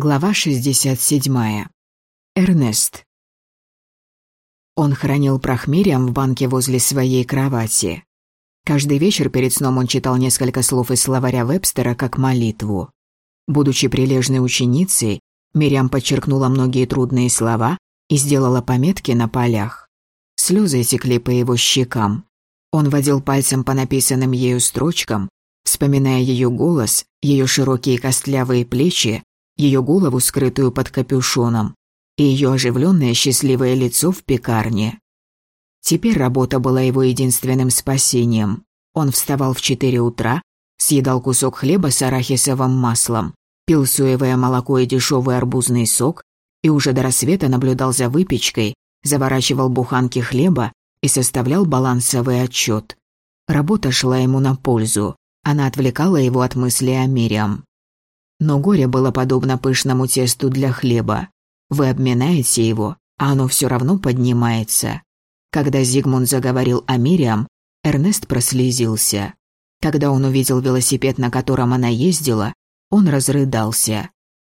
Глава 67. Эрнест. Он хранил прохмирием в банке возле своей кровати. Каждый вечер перед сном он читал несколько слов из словаря Вебстера как молитву. Будучи прилежной ученицей, Мириам подчеркнула многие трудные слова и сделала пометки на полях. Слезы текли по его щекам. Он водил пальцем по написанным ею строчкам, вспоминая ее голос, ее широкие костлявые плечи, ее голову, скрытую под капюшоном, и ее оживленное счастливое лицо в пекарне. Теперь работа была его единственным спасением. Он вставал в четыре утра, съедал кусок хлеба с арахисовым маслом, пил соевое молоко и дешевый арбузный сок, и уже до рассвета наблюдал за выпечкой, заворачивал буханки хлеба и составлял балансовый отчет. Работа шла ему на пользу, она отвлекала его от мысли о Мириам. Но горе было подобно пышному тесту для хлеба. Вы обминаете его, а оно все равно поднимается. Когда Зигмунд заговорил о Мириам, Эрнест прослезился. Когда он увидел велосипед, на котором она ездила, он разрыдался.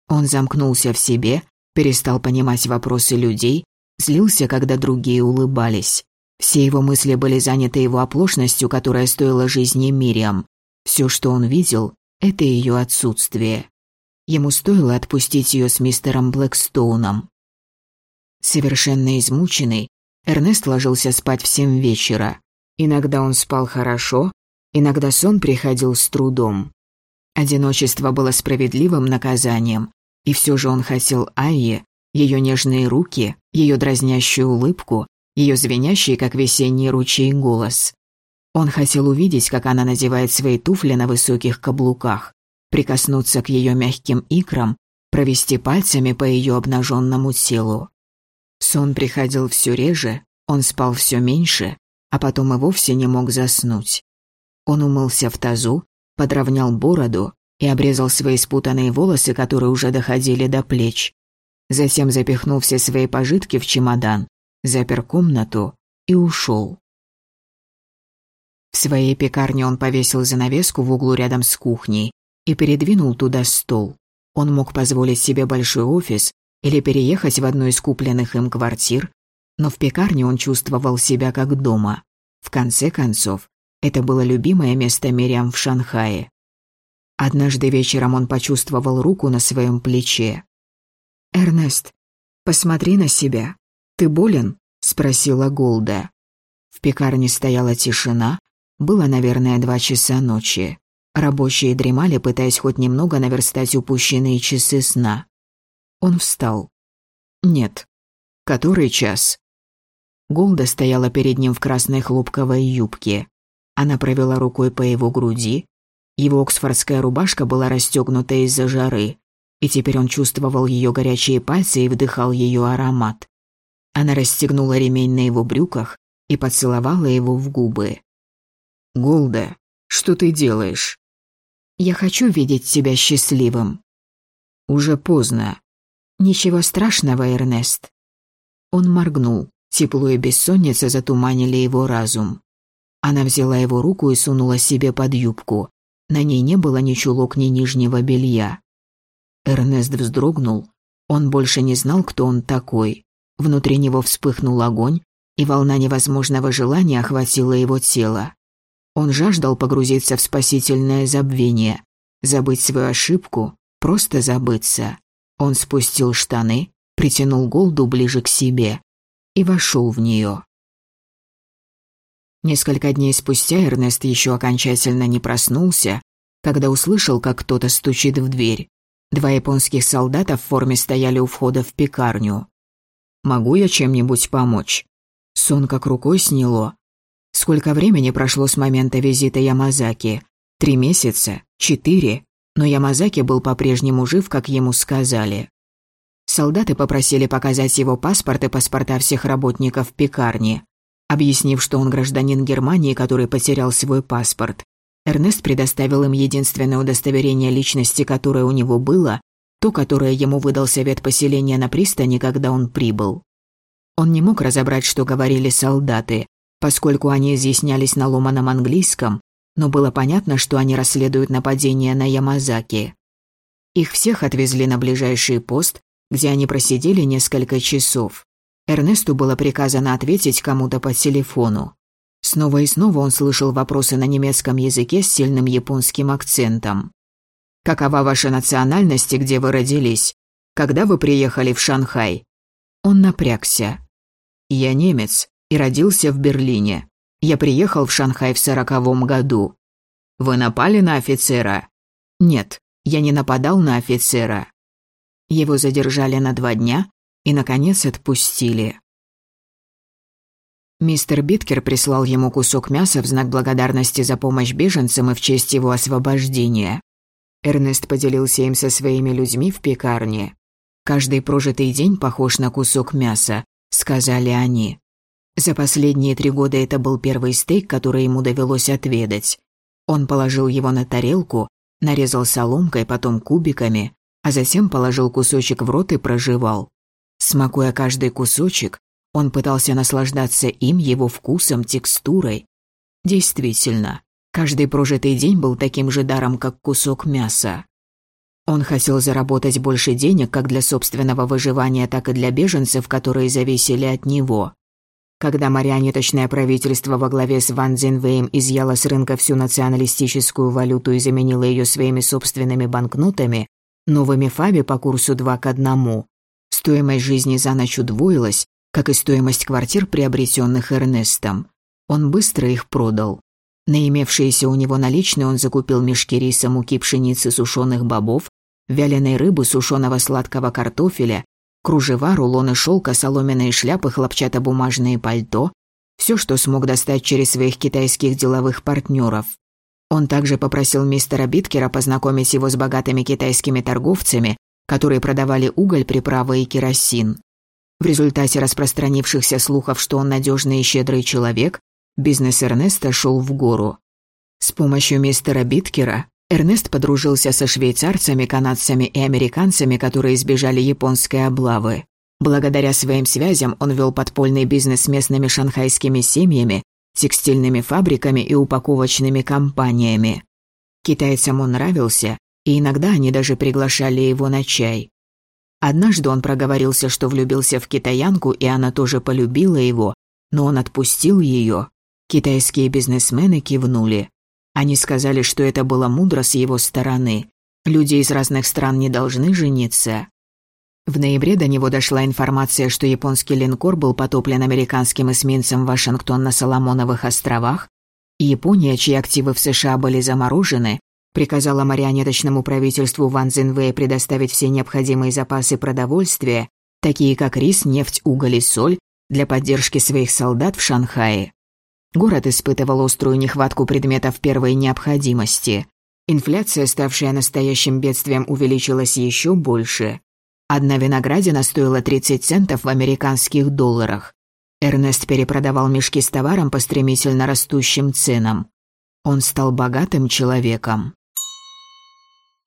Он замкнулся в себе, перестал понимать вопросы людей, злился, когда другие улыбались. Все его мысли были заняты его оплошностью, которая стоила жизни Мириам. Все, что он видел, это ее отсутствие. Ему стоило отпустить ее с мистером Блэкстоуном. Совершенно измученный, Эрнест ложился спать в семь вечера. Иногда он спал хорошо, иногда сон приходил с трудом. Одиночество было справедливым наказанием, и все же он хотел Айе, ее нежные руки, ее дразнящую улыбку, ее звенящий, как весенний ручей, голос. Он хотел увидеть, как она надевает свои туфли на высоких каблуках, прикоснуться к ее мягким икрам, провести пальцами по ее обнаженному телу. Сон приходил все реже, он спал все меньше, а потом и вовсе не мог заснуть. Он умылся в тазу, подровнял бороду и обрезал свои спутанные волосы, которые уже доходили до плеч. Затем запихнул все свои пожитки в чемодан, запер комнату и ушел. В своей пекарне он повесил занавеску в углу рядом с кухней и передвинул туда стол. Он мог позволить себе большой офис или переехать в одну из купленных им квартир, но в пекарне он чувствовал себя как дома. В конце концов, это было любимое место Мириам в Шанхае. Однажды вечером он почувствовал руку на своем плече. «Эрнест, посмотри на себя. Ты болен?» – спросила Голда. В пекарне стояла тишина, было, наверное, два часа ночи. Рабочие дремали, пытаясь хоть немного наверстать упущенные часы сна. Он встал. Нет. Который час? Голда стояла перед ним в красной хлопковой юбке. Она провела рукой по его груди. Его оксфордская рубашка была расстегнута из-за жары, и теперь он чувствовал ее горячие пальцы и вдыхал ее аромат. Она расстегнула ремень на его брюках и поцеловала его в губы. «Голда, что ты делаешь?» Я хочу видеть тебя счастливым». «Уже поздно». «Ничего страшного, Эрнест». Он моргнул. Тепло и бессонница затуманили его разум. Она взяла его руку и сунула себе под юбку. На ней не было ни чулок, ни нижнего белья. Эрнест вздрогнул. Он больше не знал, кто он такой. Внутри него вспыхнул огонь, и волна невозможного желания охватила его тело. Он жаждал погрузиться в спасительное забвение, забыть свою ошибку, просто забыться. Он спустил штаны, притянул Голду ближе к себе и вошел в нее. Несколько дней спустя Эрнест еще окончательно не проснулся, когда услышал, как кто-то стучит в дверь. Два японских солдата в форме стояли у входа в пекарню. «Могу я чем-нибудь помочь?» Сон как рукой сняло. Сколько времени прошло с момента визита Ямазаки? Три месяца? Четыре? Но Ямазаки был по-прежнему жив, как ему сказали. Солдаты попросили показать его паспорт и паспорта всех работников пекарни. Объяснив, что он гражданин Германии, который потерял свой паспорт, Эрнест предоставил им единственное удостоверение личности, которое у него было, то, которое ему выдал совет поселения на пристани, когда он прибыл. Он не мог разобрать, что говорили солдаты, поскольку они изъяснялись на ломаном английском, но было понятно, что они расследуют нападение на Ямазаки. Их всех отвезли на ближайший пост, где они просидели несколько часов. Эрнесту было приказано ответить кому-то по телефону. Снова и снова он слышал вопросы на немецком языке с сильным японским акцентом. «Какова ваша национальность и где вы родились? Когда вы приехали в Шанхай?» Он напрягся. «Я немец и родился в Берлине. Я приехал в Шанхай в сороковом году. Вы напали на офицера?» «Нет, я не нападал на офицера». Его задержали на два дня и, наконец, отпустили. Мистер Биткер прислал ему кусок мяса в знак благодарности за помощь беженцам и в честь его освобождения. Эрнест поделился им со своими людьми в пекарне. «Каждый прожитый день похож на кусок мяса», — сказали они. За последние три года это был первый стейк, который ему довелось отведать. Он положил его на тарелку, нарезал соломкой, потом кубиками, а затем положил кусочек в рот и прожевал. Смакуя каждый кусочек, он пытался наслаждаться им, его вкусом, текстурой. Действительно, каждый прожитый день был таким же даром, как кусок мяса. Он хотел заработать больше денег как для собственного выживания, так и для беженцев, которые зависели от него. Когда марионеточное правительство во главе с Ван Цзинвэем изъяло с рынка всю националистическую валюту и заменило ее своими собственными банкнотами, новыми фаби по курсу 2 к 1, стоимость жизни за ночь удвоилась, как и стоимость квартир, приобретенных Эрнестом. Он быстро их продал. На имевшиеся у него наличные он закупил мешки риса, муки, пшеницы, сушеных бобов, вяленой рыбы, сушеного сладкого картофеля, кружева, рулоны шелка, соломенные шляпы, хлопчатобумажные пальто, все, что смог достать через своих китайских деловых партнеров. Он также попросил мистера Биткера познакомить его с богатыми китайскими торговцами, которые продавали уголь, приправы и керосин. В результате распространившихся слухов, что он надежный и щедрый человек, бизнес Эрнеста шел в гору. С помощью мистера Биткера Эрнест подружился со швейцарцами, канадцами и американцами, которые избежали японской облавы. Благодаря своим связям он вел подпольный бизнес с местными шанхайскими семьями, текстильными фабриками и упаковочными компаниями. Китайцам он нравился, и иногда они даже приглашали его на чай. Однажды он проговорился, что влюбился в китаянку, и она тоже полюбила его, но он отпустил ее. Китайские бизнесмены кивнули. Они сказали, что это было мудро с его стороны. Люди из разных стран не должны жениться. В ноябре до него дошла информация, что японский линкор был потоплен американским эсминцем Вашингтон на Соломоновых островах, и Япония, чьи активы в США были заморожены, приказала марионеточному правительству Ван Цзинвэя предоставить все необходимые запасы продовольствия, такие как рис, нефть, уголь и соль, для поддержки своих солдат в Шанхае. Город испытывал острую нехватку предметов первой необходимости. Инфляция, ставшая настоящим бедствием, увеличилась еще больше. Одна виноградина стоила 30 центов в американских долларах. Эрнест перепродавал мешки с товаром по стремительно растущим ценам. Он стал богатым человеком.